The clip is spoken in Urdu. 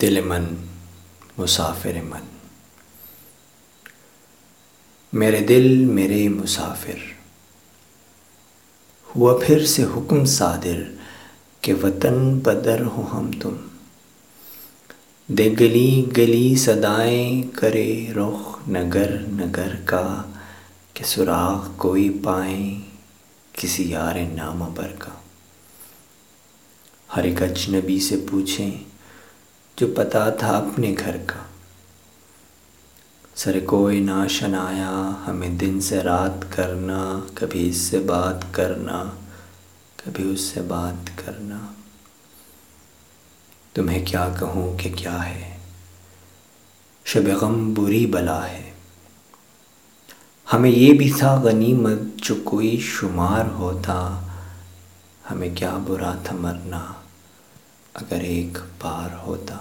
دل من، مسافر من۔ میرے دل، میرے مسافر۔ ہوا پھر سے حکم صادر کہ وطن بدر ہو ہم تم۔ دے گلی گلی صدائیں کرے رخ نگر نگر کا، کہ سراغ کوئی پائیں کسی یار نامہ بر کا۔ ہر ایک اجنبی سے پوچھیں جو پتا تھا اپنے گھر کا۔ سر کوئی ناشن آیا ہمیں دن سے رات کرنا، کبھی اس سے بات کرنا، کبھی اس سے بات کرنا۔ تمہیں کیا کہوں کہ کیا ہے؟ شب غم بری بلا ہے۔ ہمیں یہ بھی تھا غنیمت، جو کوئی شمار ہوتا، ہمیں کیا برا تھا مرنا۔ اگر ایک بار ہوتا